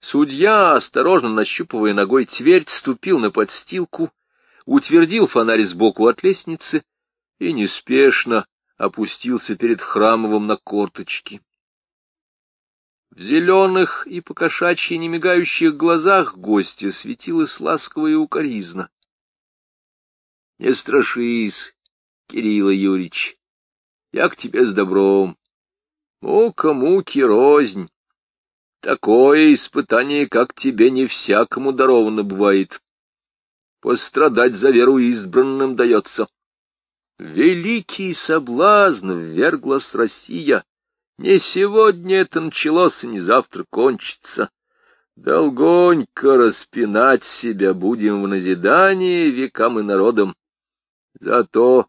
Судья, осторожно нащупывая ногой твердь, ступил на подстилку, утвердил фонарь сбоку от лестницы и неспешно опустился перед храмовым на корточки. В зеленых и покошачьи немигающих глазах гостя светилась ласковая укоризна. — Не страшись, Кирилл Юрьевич, я к тебе с добром. Мука муки рознь. Такое испытание, как тебе, не всякому даровано бывает. Пострадать за веру избранным дается. Великий соблазн вверглась Россия. Не сегодня это началось, и не завтра кончится. Долгонько распинать себя будем в назидание векам и народам. Зато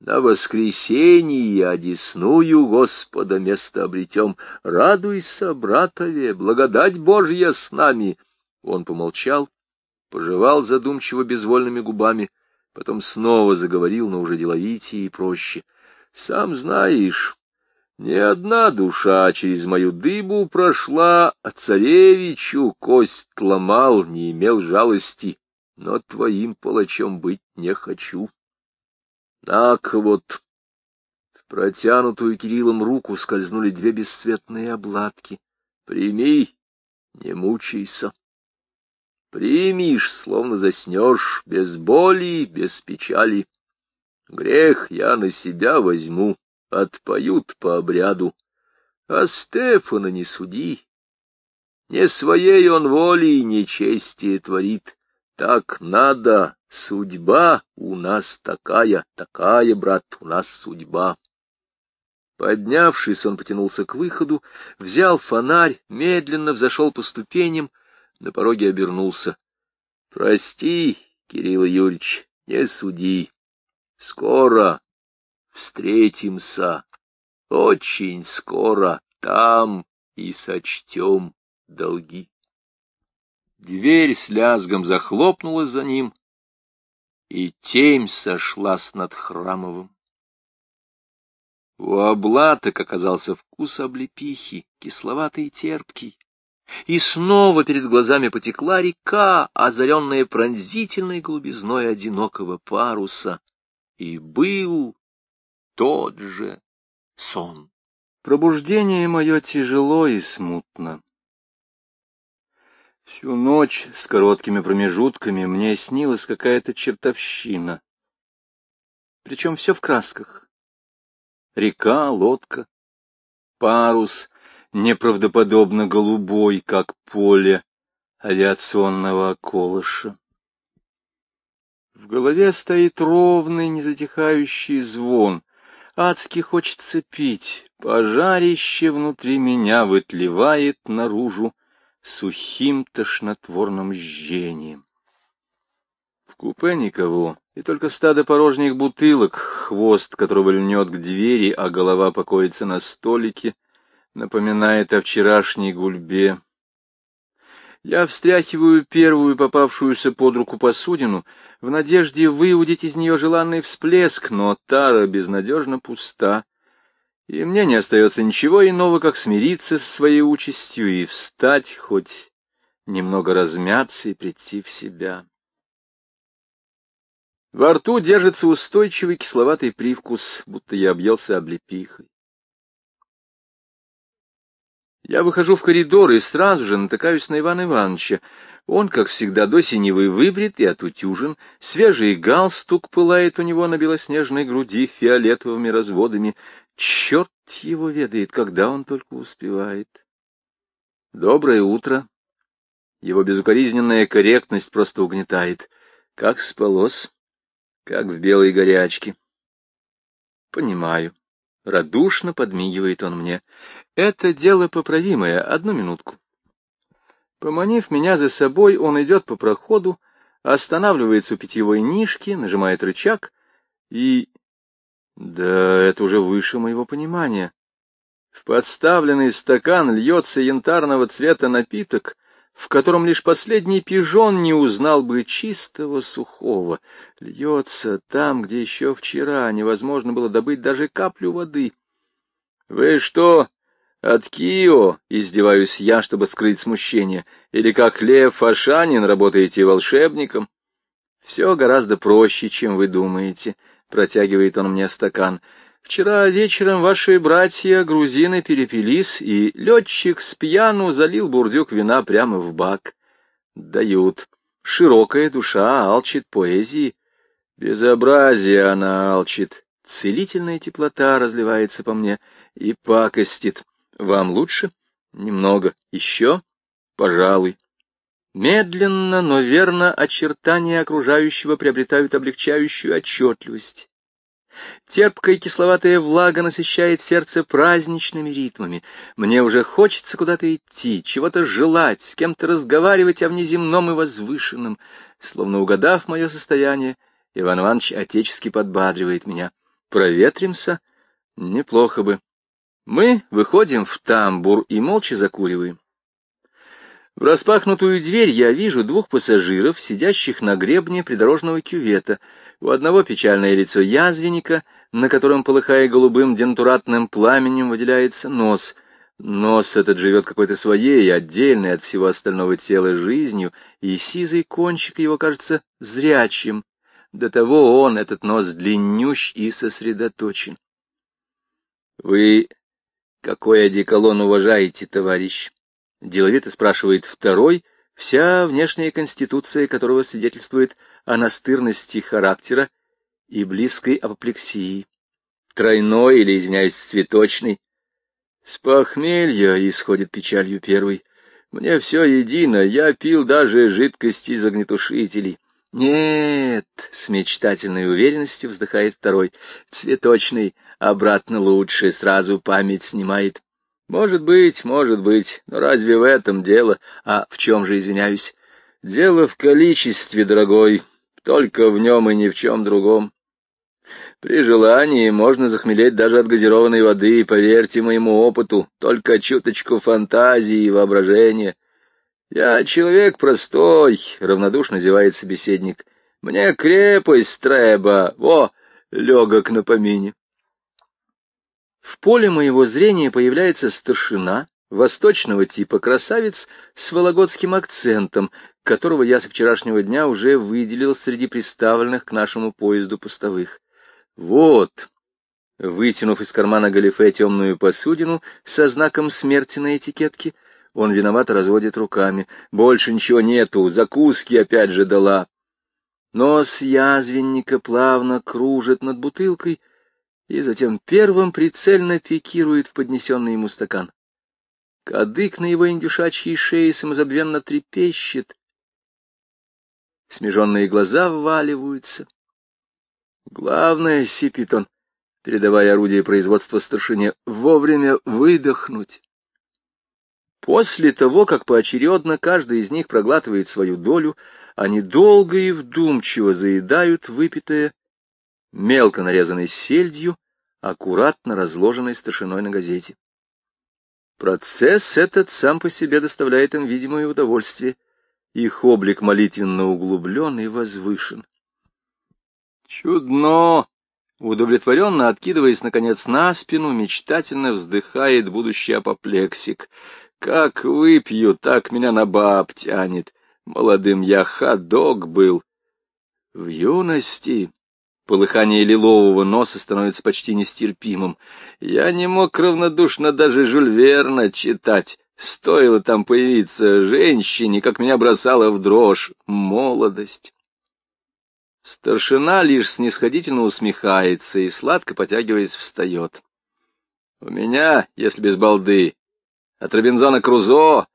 на воскресенье одесную Господа место обретем. Радуйся, братове, благодать Божья с нами. Он помолчал, пожевал задумчиво безвольными губами — Потом снова заговорил, но уже деловитее и проще. — Сам знаешь, ни одна душа через мою дыбу прошла, а царевичу кость ломал, не имел жалости, но твоим палачом быть не хочу. Так вот, в протянутую Кириллом руку скользнули две бесцветные обладки. Прими, не мучайся. Примишь, словно заснешь, без боли, без печали. Грех я на себя возьму, отпоют по обряду. А Стефана не суди. Не своей он волей нечестие творит. Так надо, судьба у нас такая, такая, брат, у нас судьба. Поднявшись, он потянулся к выходу, взял фонарь, медленно взошел по ступеням, на пороге обернулся. — Прости, Кирилл Юрьевич, не суди. Скоро встретимся, очень скоро там и сочтем долги. Дверь с лязгом захлопнулась за ним, и темь сошлась над Храмовым. У облаток оказался вкус облепихи, кисловатый и терпкий. И снова перед глазами потекла река, озаренная пронзительной голубизной одинокого паруса. И был тот же сон. Пробуждение мое тяжело и смутно. Всю ночь с короткими промежутками мне снилась какая-то чертовщина. Причем все в красках. Река, лодка, парус, неправдоподобно голубой, как поле авиационного околыша. В голове стоит ровный, незатихающий звон. Адски хочется пить. Пожарище внутри меня вытлевает наружу сухим тошнотворным жжением. В купе никого, и только стадо порожних бутылок, хвост которого льнет к двери, а голова покоится на столике — напоминает о вчерашней гульбе. Я встряхиваю первую попавшуюся под руку посудину в надежде выудить из нее желанный всплеск, но тара безнадежно пуста, и мне не остается ничего иного, как смириться с своей участью и встать, хоть немного размяться и прийти в себя. Во рту держится устойчивый кисловатый привкус, будто я объелся облепихой. Я выхожу в коридор и сразу же натыкаюсь на Ивана Ивановича. Он, как всегда, до синевы выбрит и отутюжен, свежий галстук пылает у него на белоснежной груди фиолетовыми разводами. Черт его ведает, когда он только успевает. Доброе утро. Его безукоризненная корректность просто угнетает. Как спалось, как в белой горячке. Понимаю. Радушно подмигивает он мне. Это дело поправимое, одну минутку. Поманив меня за собой, он идет по проходу, останавливается у питьевой нишки, нажимает рычаг и... Да, это уже выше моего понимания. В подставленный стакан льется янтарного цвета напиток, в котором лишь последний пижон не узнал бы чистого сухого. Льется там, где еще вчера невозможно было добыть даже каплю воды. — Вы что, От Кио, издеваюсь я, чтобы скрыть смущение, или как Лев Ашанин работаете волшебником? Все гораздо проще, чем вы думаете, протягивает он мне стакан. Вчера вечером ваши братья грузины перепились, и летчик с пьяну залил бурдюк вина прямо в бак. Дают. Широкая душа алчит поэзии. Безобразие она алчит. Целительная теплота разливается по мне и пакостит. Вам лучше? Немного. Еще? Пожалуй. Медленно, но верно очертания окружающего приобретают облегчающую отчетливость. Терпкая и кисловатая влага насыщает сердце праздничными ритмами. Мне уже хочется куда-то идти, чего-то желать, с кем-то разговаривать о внеземном и возвышенном. Словно угадав мое состояние, Иван Иванович отечески подбадривает меня. Проветримся? Неплохо бы. Мы выходим в тамбур и молча закуриваем. В распахнутую дверь я вижу двух пассажиров, сидящих на гребне придорожного кювета. У одного печальное лицо язвенника, на котором, полыхая голубым дентуратным пламенем, выделяется нос. Нос этот живет какой-то своей, отдельной от всего остального тела жизнью, и сизый кончик его кажется зрячим. До того он, этот нос, длиннющ и сосредоточен. Вы какой одеколон уважаете, товарищ? — деловито спрашивает второй, вся внешняя конституция которого свидетельствует о настырности характера и близкой апоплексии. Тройной или, извиняюсь, цветочный. С похмелья исходит печалью первый. Мне все едино, я пил даже жидкости из огнетушителей. Нет, с мечтательной уверенностью вздыхает второй. Цветочный обратно лучше, сразу память снимает. Может быть, может быть, но разве в этом дело? А в чем же, извиняюсь? Дело в количестве, дорогой, только в нем и ни в чем другом. При желании можно захмелеть даже от газированной воды, поверьте моему опыту, только чуточку фантазии и воображения. Я человек простой, — равнодушно зевает собеседник. Мне крепость треба, во, легок на помине. В поле моего зрения появляется старшина, восточного типа красавец с вологодским акцентом, которого я со вчерашнего дня уже выделил среди представленных к нашему поезду постовых. Вот, вытянув из кармана галифе темную посудину со знаком смерти на этикетке, он виновато разводит руками. Больше ничего нету, закуски опять же дала. Нос язвенника плавно кружит над бутылкой, и затем первым прицельно пикирует в поднесенный ему стакан. Кадык на его индюшачьей шее самозабвенно трепещет. Смеженные глаза вваливаются. Главное, сипит он, передавая орудие производства старшине, вовремя выдохнуть. После того, как поочередно каждый из них проглатывает свою долю, они долго и вдумчиво заедают выпитое мелко нарезанной сельдью, аккуратно разложенной старшиной на газете. Процесс этот сам по себе доставляет им видимое удовольствие. Их облик молитвенно углублен и возвышен. Чудно! Удовлетворенно откидываясь, наконец, на спину, мечтательно вздыхает будущий апоплексик. Как выпью, так меня на баб тянет. Молодым я ходок был. В юности Полыхание лилового носа становится почти нестерпимым. Я не мог равнодушно даже Жюль Верна читать. Стоило там появиться женщине, как меня бросала в дрожь. Молодость. Старшина лишь снисходительно усмехается и, сладко потягиваясь, встает. У меня, если без балды, от Робинзона Крузо,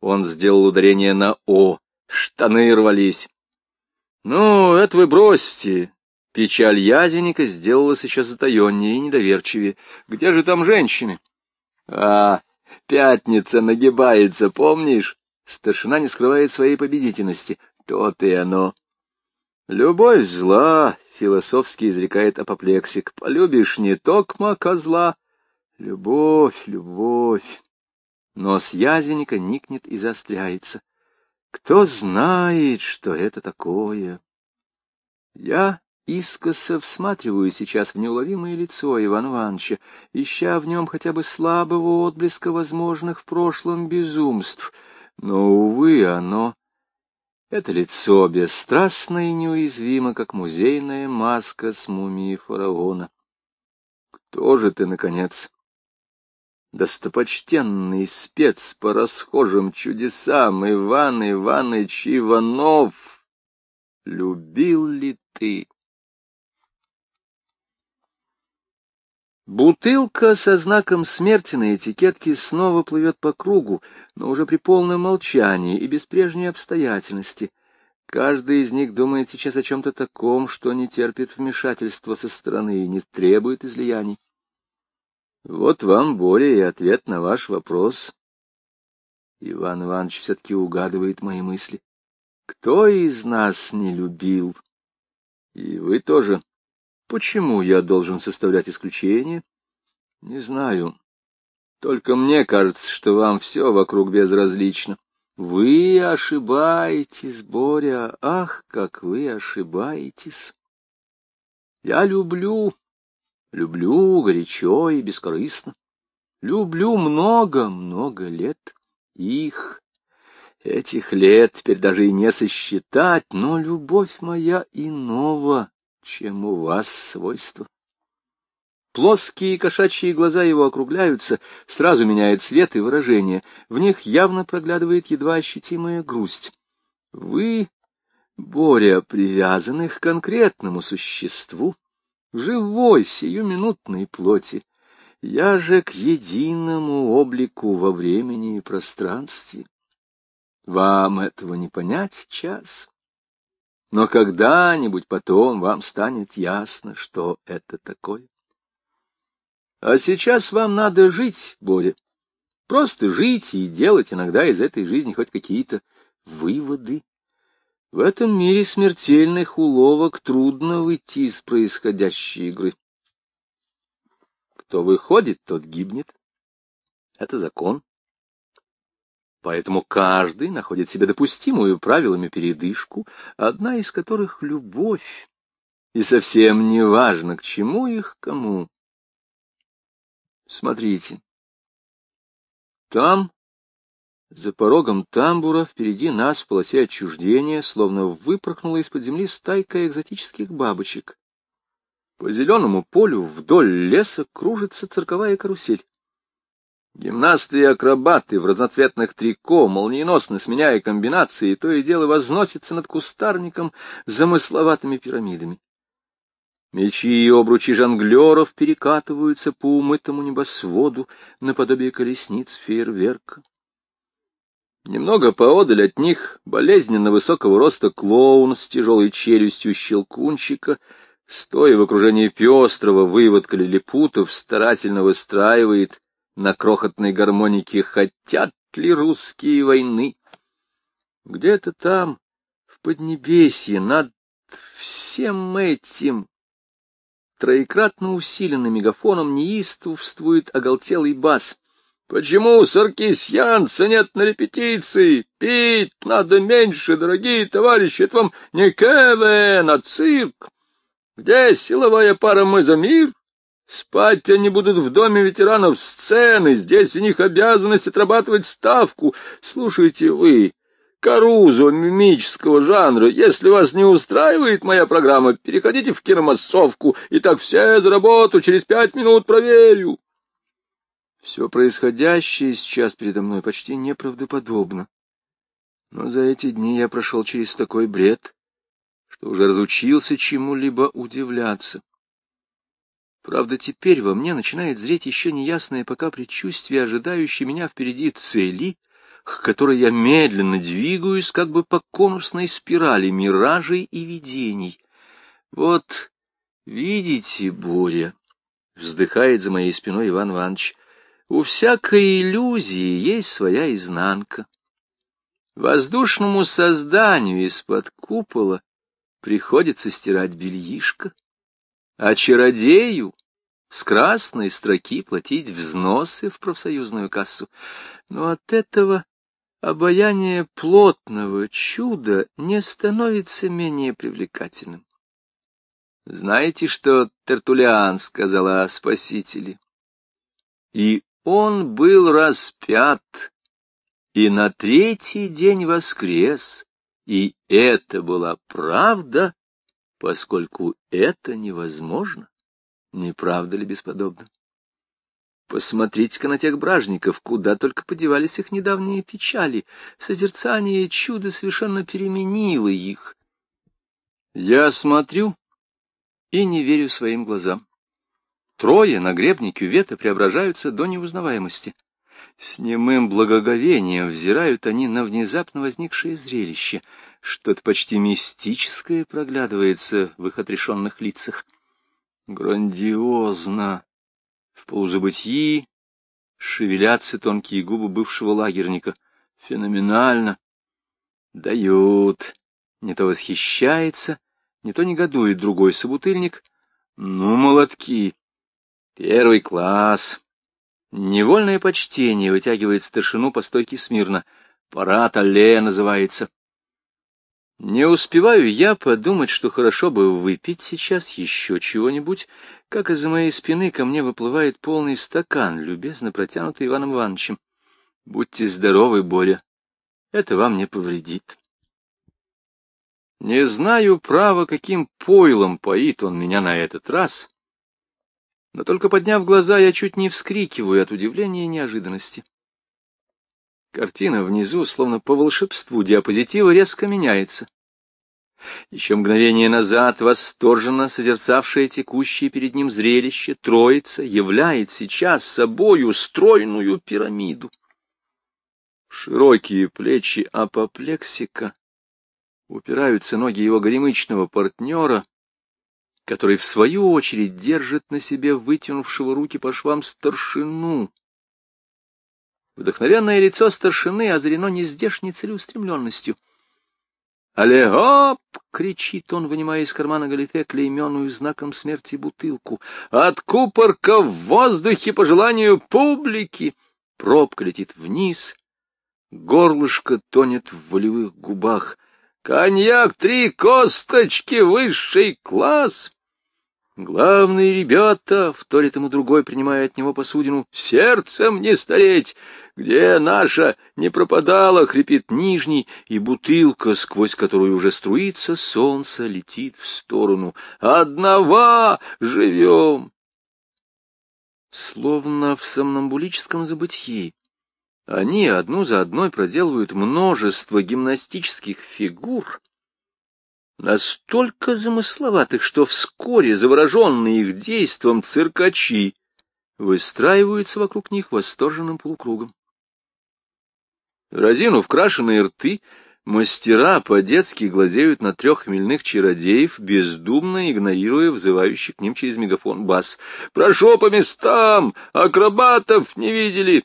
он сделал ударение на «о», штаны рвались. Ну, это вы бросьте, Печаль язенника сделалась еще затаеннее и недоверчивее. Где же там женщины? А, пятница нагибается, помнишь? Старшина не скрывает своей победительности. То-то и оно. Любовь зла, философски изрекает апоплексик. Полюбишь не токма козла. Любовь, любовь. Нос язвенника никнет и заостряется. Кто знает, что это такое? Я искоса всматриваю сейчас в неуловимое лицо Ивана Ивановича, ища в нем хотя бы слабого отблеска возможных в прошлом безумств. Но, увы, оно... Это лицо бесстрастно и неуязвимо, как музейная маска с мумией фараона. Кто же ты, наконец? Достопочтенный спец по расхожим чудесам Иван Иваныч Иванов, любил ли ты? Бутылка со знаком смерти на этикетке снова плывет по кругу, но уже при полном молчании и без прежней обстоятельности. Каждый из них думает сейчас о чем-то таком, что не терпит вмешательства со стороны и не требует излияний. Вот вам, Боря, и ответ на ваш вопрос. Иван Иванович все-таки угадывает мои мысли. Кто из нас не любил? И вы тоже. Почему я должен составлять исключение? Не знаю. Только мне кажется, что вам все вокруг безразлично. Вы ошибаетесь, Боря, ах, как вы ошибаетесь. Я люблю, люблю горячо и бескорыстно. Люблю много-много лет. Их, этих лет теперь даже и не сосчитать, но любовь моя иного чем у вас свойство. Плоские кошачьи глаза его округляются, сразу меняет цвет и выражение. В них явно проглядывает едва ощутимая грусть. Вы, Боря, привязаны к конкретному существу, живой, сиюминутной плоти. Я же к единому облику во времени и пространстве. Вам этого не понять час. Но когда-нибудь потом вам станет ясно, что это такое. А сейчас вам надо жить, Боря. Просто жить и делать иногда из этой жизни хоть какие-то выводы. В этом мире смертельных уловок трудно выйти из происходящей игры. Кто выходит, тот гибнет. Это закон. Поэтому каждый находит себе допустимую правилами передышку, одна из которых — любовь. И совсем не важно, к чему их кому. Смотрите. Там, за порогом тамбура, впереди нас в полосе отчуждения, словно выпорхнула из-под земли стайка экзотических бабочек. По зеленому полю вдоль леса кружится цирковая карусель. Гимнасты и акробаты в разноцветных трико, молниеносно сменяя комбинации, то и дело возносятся над кустарником замысловатыми пирамидами. Мечи и обручи жонглеров перекатываются по умытому небосводу наподобие колесниц фейерверка. Немного поодаль от них болезненно высокого роста клоун с тяжелой челюстью щелкунчика, стоя в окружении пестрого выводка лилипутов, старательно выстраивает на крохотной гармонике «Хотят ли русские войны?» Где-то там, в Поднебесье, над всем этим троекратно усиленным мегафоном неистовствует оголтелый бас. «Почему саркисьянца нет на репетиции? Пить надо меньше, дорогие товарищи, это вам не КВН, а цирк. Где силовая пара «Мы за мир»?» Спать они будут в доме ветеранов сцены, здесь у них обязанность отрабатывать ставку. Слушайте вы, Карузо мимического жанра, если вас не устраивает моя программа, переходите в киномассовку, и так все за работу, через пять минут проверю. Все происходящее сейчас передо мной почти неправдоподобно. Но за эти дни я прошел через такой бред, что уже разучился чему-либо удивляться. Правда, теперь во мне начинает зреть еще неясное пока предчувствие, ожидающее меня впереди цели, к которой я медленно двигаюсь, как бы по конусной спирали миражей и видений. Вот, видите, Боря, — вздыхает за моей спиной Иван Иванович, — у всякой иллюзии есть своя изнанка. Воздушному созданию из-под купола приходится стирать бельишко а чародею с красной строки платить взносы в профсоюзную кассу. Но от этого обаяние плотного чуда не становится менее привлекательным. Знаете, что Тертулиан сказал о Спасителе? И он был распят, и на третий день воскрес, и это была правда, поскольку это невозможно. Не правда ли бесподобно? Посмотрите-ка на тех бражников, куда только подевались их недавние печали. Созерцание чуда совершенно переменило их. Я смотрю и не верю своим глазам. Трое на гребне кювета преображаются до неузнаваемости. С немым благоговением взирают они на внезапно возникшее зрелище. Что-то почти мистическое проглядывается в их отрешенных лицах. Грандиозно! В полузабытии шевелятся тонкие губы бывшего лагерника. Феноменально! Дают! Не то восхищается, не то негодует другой собутыльник. Ну, молотки! Первый класс! Невольное почтение вытягивает старшину по стойке смирно. Парад аллея называется. Не успеваю я подумать, что хорошо бы выпить сейчас еще чего-нибудь, как из-за моей спины ко мне выплывает полный стакан, любезно протянутый Иваном Ивановичем. Будьте здоровы, Боря, это вам не повредит. Не знаю, право, каким пойлом поит он меня на этот раз, но только подняв глаза, я чуть не вскрикиваю от удивления и неожиданности. Картина внизу, словно по волшебству диапозитива, резко меняется. Еще мгновение назад, восторженно созерцавшее текущее перед ним зрелище, троица являет сейчас собою стройную пирамиду. широкие плечи апоплексика упираются ноги его горемычного партнера, который, в свою очередь, держит на себе вытянувшего руки по швам старшину. Вдохновенное лицо старшины озарено нездешней целеустремленностью. «Але оп!» — кричит он, вынимая из кармана галифе клейменную знаком смерти бутылку. «От купорка в воздухе по желанию публики!» Пробка летит вниз, горлышко тонет в волевых губах. «Коньяк три косточки, высший класс!» Главные ребята, — вторит ему другой, принимая от него посудину, — сердцем не стареть, где наша не пропадала, хрипит нижний, и бутылка, сквозь которую уже струится солнце, летит в сторону. Одного живем! Словно в сомнамбулическом забытии. Они одну за одной проделывают множество гимнастических фигур, настолько замысловатых, что вскоре завороженные их действом циркачи выстраиваются вокруг них восторженным полукругом. Разинув крашеные рты, мастера по-детски глазеют на трех хмельных чародеев, бездумно игнорируя взывающий к ним через мегафон бас. «Прошу по местам! Акробатов не видели!»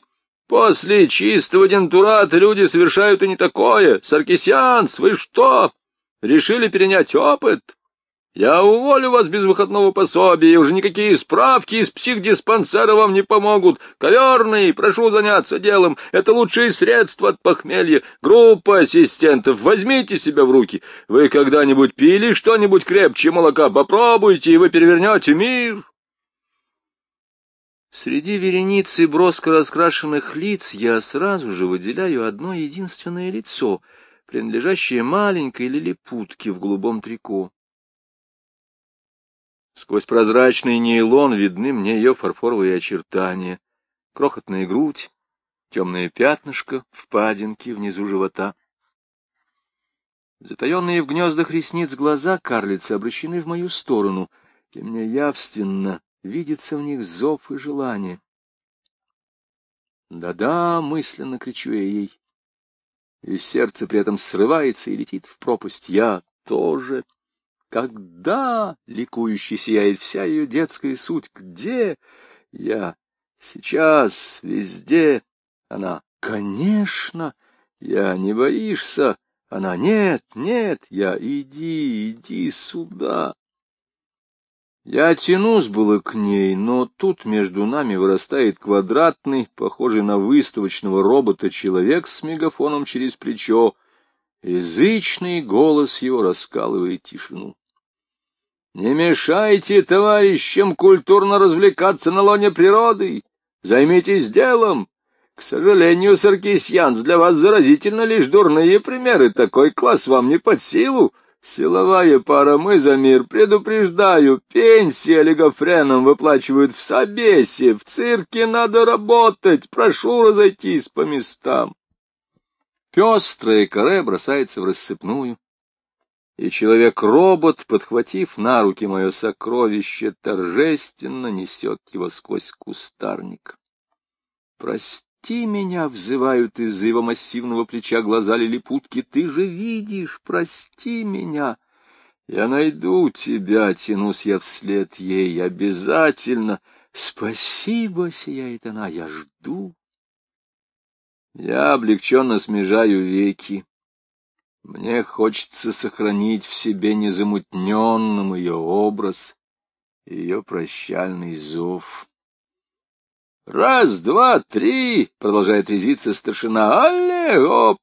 После чистого дентурата люди совершают и не такое. Саркисянс, вы что? Решили перенять опыт? Я уволю вас без выходного пособия, и уже никакие справки из психдиспансера вам не помогут. Коверный, прошу заняться делом. Это лучшие средства от похмелья. Группа ассистентов, возьмите себя в руки. Вы когда-нибудь пили что-нибудь крепче молока? Попробуйте, и вы перевернете мир. Среди вереницы броско раскрашенных лиц я сразу же выделяю одно единственное лицо — принадлежащая маленькой лилипутке в голубом трико. Сквозь прозрачный нейлон видны мне ее фарфоровые очертания, крохотная грудь, темное пятнышко, впадинки внизу живота. Затаенные в гнездах ресниц глаза карлицы обращены в мою сторону, и мне явственно видится в них зов и желание. Да-да, мысленно кричу я ей, и сердце при этом срывается и летит в пропасть. Я тоже. Когда ликующе сияет вся ее детская суть? Где я? Сейчас, везде. Она, конечно, я не боишься. Она, нет, нет, я, иди, иди сюда. Я тянусь было к ней, но тут между нами вырастает квадратный, похожий на выставочного робота, человек с мегафоном через плечо. Язычный голос его раскалывает тишину. Не мешайте товарищам культурно развлекаться на лоне природы. Займитесь делом. К сожалению, Саркисьянс, для вас заразительно лишь дурные примеры. Такой класс вам не под силу. Силовая пара «Мы за мир» предупреждаю, пенсии олигофренам выплачивают в Собесе, в цирке надо работать, прошу разойтись по местам. Пестрое каре бросается в рассыпную, и человек-робот, подхватив на руки мое сокровище, торжественно несет его сквозь кустарник. Прости Прости меня, взывают из-за его массивного плеча глаза лилипутки, ты же видишь, прости меня. Я найду тебя, тянусь я вслед ей, обязательно. Спасибо, сияет она, я жду. Я облегченно смежаю веки. Мне хочется сохранить в себе незамутненным ее образ, ее прощальный зов. Раз, два, три, продолжает резиться старшина. Алле, оп!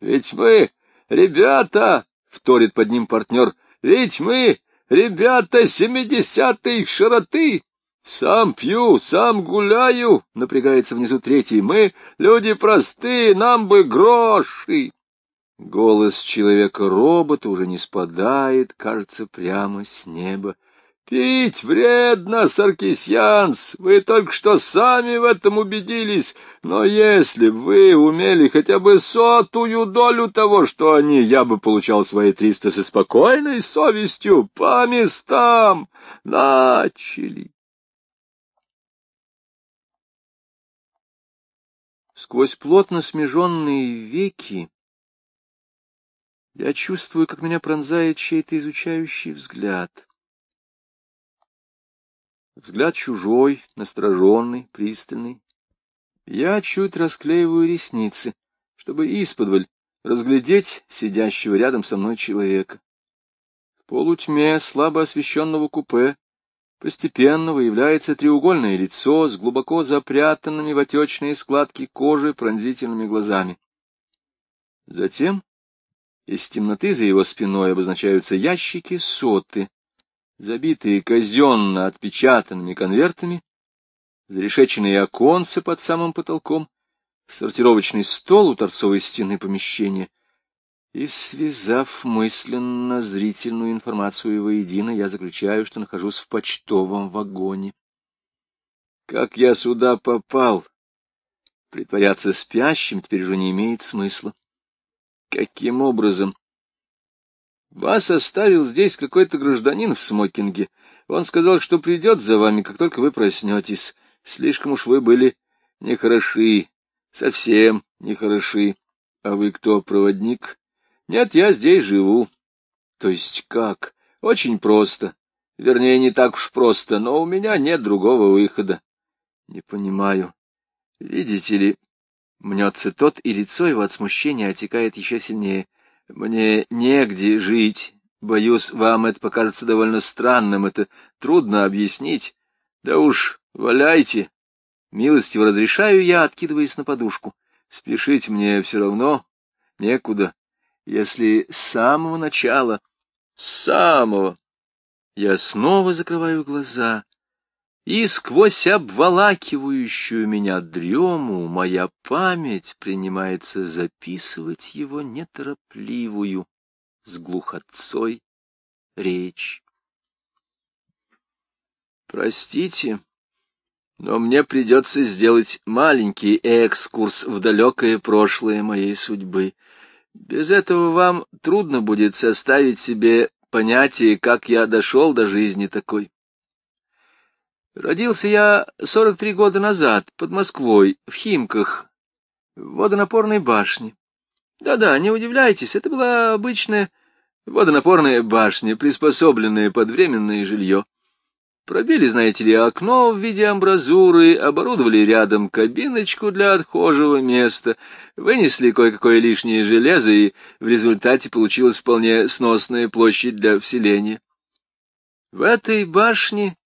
Ведь мы, ребята, вторит под ним партнер, ведь мы, ребята семидесятой широты. Сам пью, сам гуляю, напрягается внизу третий. Мы, люди простые, нам бы гроши. Голос человека-робота уже не спадает, кажется, прямо с неба. Пить вредно, Саркисьянс, вы только что сами в этом убедились, но если бы вы умели хотя бы сотую долю того, что они, я бы получал свои триста со спокойной совестью, по местам начали. Сквозь плотно смеженные веки я чувствую, как меня пронзает чей-то изучающий взгляд. Взгляд чужой, настороженный, пристальный. Я чуть расклеиваю ресницы, чтобы исподволь разглядеть сидящего рядом со мной человека. В полутьме слабо освещенного купе постепенно выявляется треугольное лицо с глубоко запрятанными в отечные складки кожи пронзительными глазами. Затем из темноты за его спиной обозначаются ящики соты, забитые казенно отпечатанными конвертами, зарешеченные оконцы под самым потолком, сортировочный стол у торцовой стены помещения. И, связав мысленно зрительную информацию воедино, я заключаю, что нахожусь в почтовом вагоне. Как я сюда попал? Притворяться спящим теперь уже не имеет смысла. Каким образом вас оставил здесь какой-то гражданин в смокинге. Он сказал, что придет за вами, как только вы проснетесь. Слишком уж вы были нехороши, совсем нехороши. А вы кто, проводник? Нет, я здесь живу. То есть как? Очень просто. Вернее, не так уж просто, но у меня нет другого выхода. Не понимаю. Видите ли, мнется тот, и лицо его от смущения отекает еще сильнее. Мне негде жить. Боюсь, вам это покажется довольно странным, это трудно объяснить. Да уж, валяйте. Милостиво разрешаю я, откидываясь на подушку. Спешить мне все равно некуда. Если с самого начала, с самого, я снова закрываю глаза, и сквозь обволакивающую меня дрему моя память принимается записывать его неторопливую с глухотцой речь. Простите, но мне придется сделать маленький экскурс в далекое прошлое моей судьбы. Без этого вам трудно будет составить себе понятие, как я дошел до жизни такой. Родился я 43 года назад под Москвой, в Химках, в водонапорной башне. Да-да, не удивляйтесь, это была обычная водонапорная башня, приспособленная под временное жилье. Пробили, знаете ли, окно в виде амбразуры, оборудовали рядом кабиночку для отхожего места, вынесли кое-какое лишнее железо, и в результате получилась вполне сносная площадь для вселения. В этой башне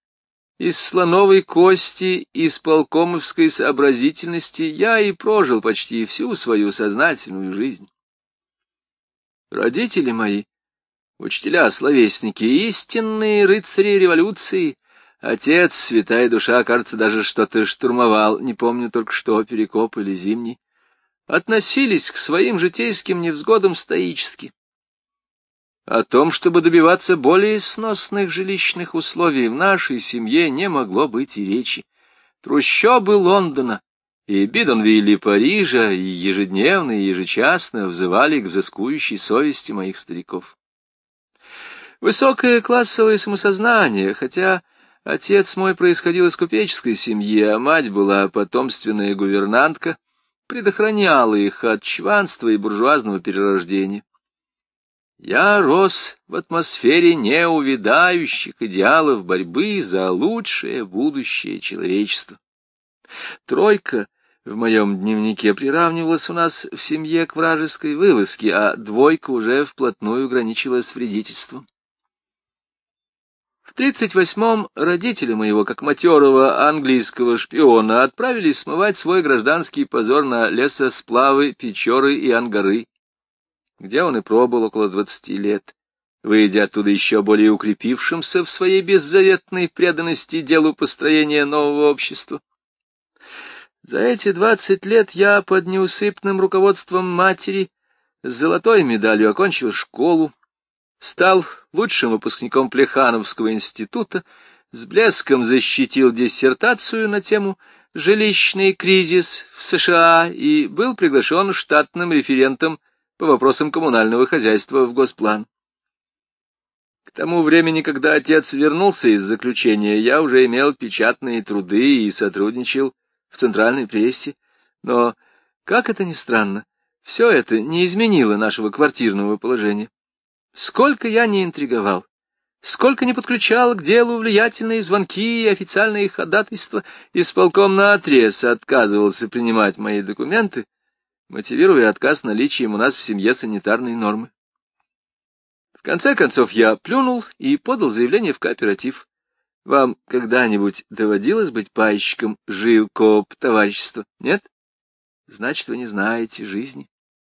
из слоновой кости, из полкомовской сообразительности я и прожил почти всю свою сознательную жизнь. Родители мои учителя-словесники, истинные рыцари революции. Отец, святая душа, кажется, даже что-то штурмовал, не помню только что, Перекоп или Зимний, относились к своим житейским невзгодам стоически. О том, чтобы добиваться более сносных жилищных условий в нашей семье, не могло быть и речи. Трущобы Лондона и Бидонвилли Парижа и ежедневно и ежечасно взывали к взыскующей совести моих стариков. Высокое классовое самосознание, хотя отец мой происходил из купеческой семьи, а мать была потомственная гувернантка, предохраняло их от чванства и буржуазного перерождения. Я рос в атмосфере неувидающих идеалов борьбы за лучшее будущее человечества. Тройка в моем дневнике приравнивалась у нас в семье к вражеской вылазке, а двойка уже вплотную граничила с вредительством. В тридцать восьмом родители моего, как матерого английского шпиона, отправились смывать свой гражданский позор на лесосплавы, печоры и ангары где он и пробыл около двадцати лет, выйдя оттуда еще более укрепившимся в своей беззаветной преданности делу построения нового общества. За эти двадцать лет я под неусыпным руководством матери с золотой медалью окончил школу, стал лучшим выпускником Плехановского института, с блеском защитил диссертацию на тему «Жилищный кризис в США» и был приглашен штатным референтом по вопросам коммунального хозяйства в Госплан. К тому времени, когда отец вернулся из заключения, я уже имел печатные труды и сотрудничал в центральной прессе. Но, как это ни странно, все это не изменило нашего квартирного положения. Сколько я не интриговал, сколько не подключал к делу влиятельные звонки и официальные ходатайства, исполком наотрез отказывался принимать мои документы, мотивируя отказ наличием у нас в семье санитарной нормы. В конце концов я плюнул и подал заявление в кооператив. Вам когда-нибудь доводилось быть пайщиком жилкооп товарищества? Нет? Значит, вы не знаете жизни.